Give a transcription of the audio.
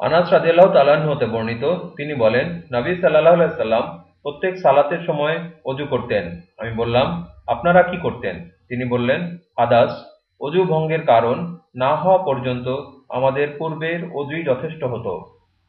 আনাস রাজিয়াল্লাহ তালাহ হতে বর্ণিত, তিনি বলেন, নবী সাল্লাহ সাল্লাম প্রত্যেক সালাতের সময় অজু করতেন। আমি বললাম, আপনারা কি করতেন? তিনি বললেন আদাস অজু ভঙ্গের কারণ না হওয়া পর্যন্ত আমাদের পূর্বের অজুই যথেষ্ট হতো।